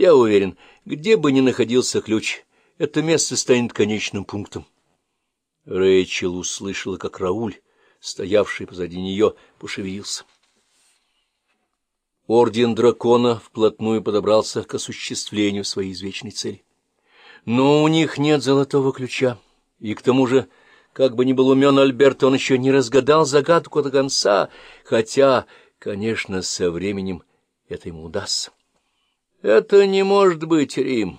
Я уверен, где бы ни находился ключ, это место станет конечным пунктом. Рэйчел услышала, как Рауль, стоявший позади нее, пошевелился. Орден дракона вплотную подобрался к осуществлению своей извечной цели. Но у них нет золотого ключа, и к тому же, как бы ни был умен Альберт, он еще не разгадал загадку до конца, хотя, конечно, со временем это ему удастся. — Это не может быть Рим,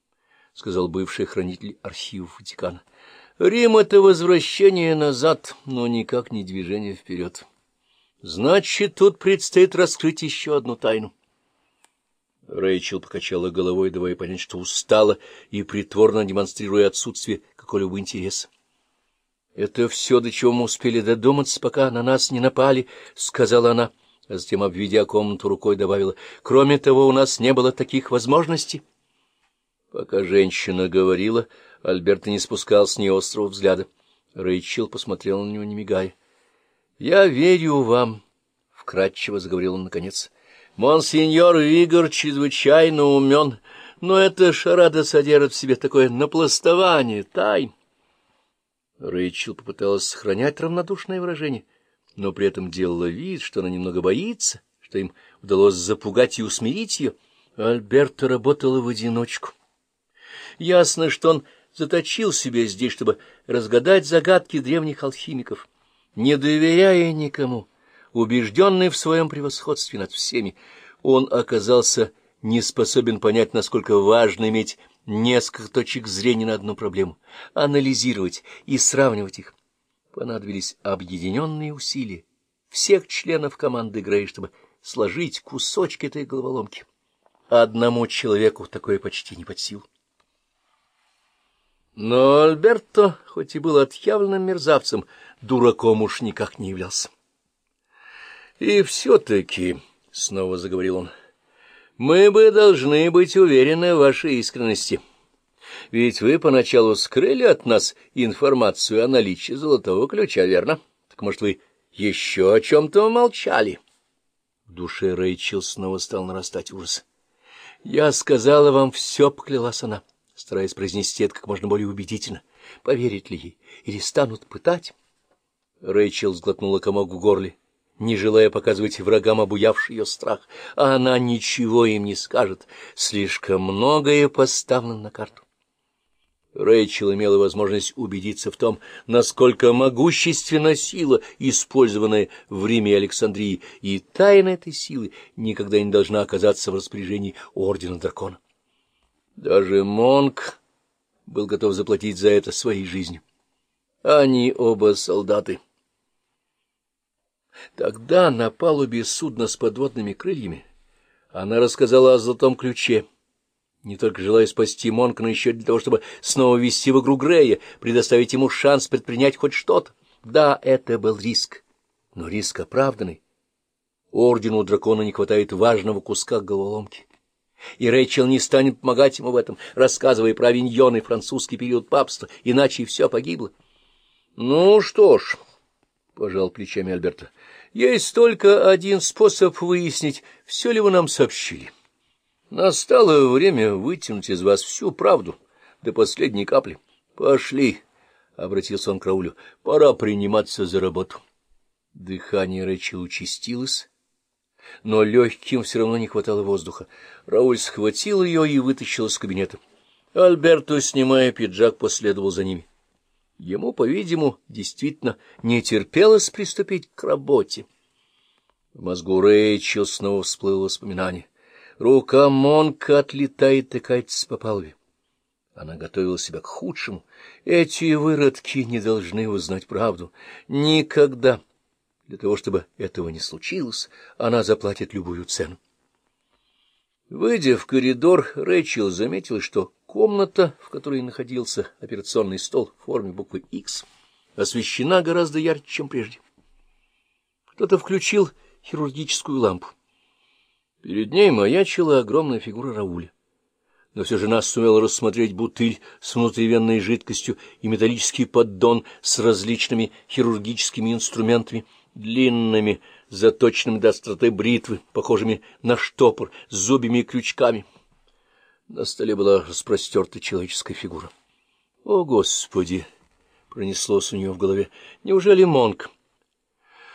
— сказал бывший хранитель архивов Ватикана. — Рим — это возвращение назад, но никак не движение вперед. Значит, тут предстоит раскрыть еще одну тайну. Рэйчел покачала головой, давая понять, что устала, и притворно демонстрируя отсутствие какого-либо интереса. — Это все, до чего мы успели додуматься, пока на нас не напали, — сказала она а затем, обведя комнату рукой, добавила, «Кроме того, у нас не было таких возможностей». Пока женщина говорила, Альберт не спускал с нее острого взгляда. Рэйчел посмотрел на него, не мигая. — Я верю вам, — вкратчиво заговорил он наконец. — Монсеньор Игорь чрезвычайно умен, но эта шарада содержит в себе такое напластование тайн. Рэйчел попыталась сохранять равнодушное выражение — но при этом делала вид, что она немного боится, что им удалось запугать и усмирить ее. Альберто работала в одиночку. Ясно, что он заточил себя здесь, чтобы разгадать загадки древних алхимиков. Не доверяя никому, убежденный в своем превосходстве над всеми, он оказался не способен понять, насколько важно иметь несколько точек зрения на одну проблему, анализировать и сравнивать их понадобились объединенные усилия всех членов команды Грей, чтобы сложить кусочки этой головоломки. Одному человеку такое почти не под силу. Но Альберто, хоть и был отъявленным мерзавцем, дураком уж никак не являлся. — И все-таки, — снова заговорил он, — мы бы должны быть уверены в вашей искренности. — ведь вы поначалу скрыли от нас информацию о наличии золотого ключа, верно? Так, может, вы еще о чем-то молчали? В душе Рэйчел снова стал нарастать ужас. — Я сказала вам все, — поклялась она, стараясь произнести это как можно более убедительно. Поверить ли ей? Или станут пытать? Рэйчел сглотнула комок в горле, не желая показывать врагам обуявший ее страх. А она ничего им не скажет. Слишком многое поставлено на карту. Рэйчел имела возможность убедиться в том, насколько могущественна сила, использованная в Риме и Александрии, и тайна этой силы никогда не должна оказаться в распоряжении Ордена Дракона. Даже Монк был готов заплатить за это своей жизнью. Они оба солдаты. Тогда на палубе судна с подводными крыльями она рассказала о золотом ключе — не только желая спасти Монка, но еще для того, чтобы снова ввести в игру Грея, предоставить ему шанс предпринять хоть что-то. Да, это был риск, но риск оправданный. Ордену дракона не хватает важного куска головоломки. И Рэйчел не станет помогать ему в этом, рассказывая про авиньон и французский период папства, иначе и все погибло. — Ну что ж, — пожал плечами Альберта, — есть только один способ выяснить, все ли вы нам сообщили. Настало время вытянуть из вас всю правду до последней капли. Пошли, — обратился он к Раулю, — пора приниматься за работу. Дыхание Рэчел участилось, но легким все равно не хватало воздуха. Рауль схватил ее и вытащил из кабинета. Альберто, снимая пиджак, последовал за ними. Ему, по-видимому, действительно не терпелось приступить к работе. В мозгу Рэйчел снова всплыло воспоминание — Рука Монка отлетает и катится по палубе. Она готовила себя к худшему. Эти выродки не должны узнать правду. Никогда. Для того, чтобы этого не случилось, она заплатит любую цену. Выйдя в коридор, Рэчел заметил, что комната, в которой находился операционный стол в форме буквы X, освещена гораздо ярче, чем прежде. Кто-то включил хирургическую лампу. Перед ней маячила огромная фигура Рауля. Но все же нас сумел рассмотреть бутыль с внутривенной жидкостью и металлический поддон с различными хирургическими инструментами, длинными, заточенными до остроты бритвы, похожими на штопор, с зубьями и крючками. На столе была распростерта человеческая фигура. «О, Господи!» — пронеслось у нее в голове. «Неужели Монг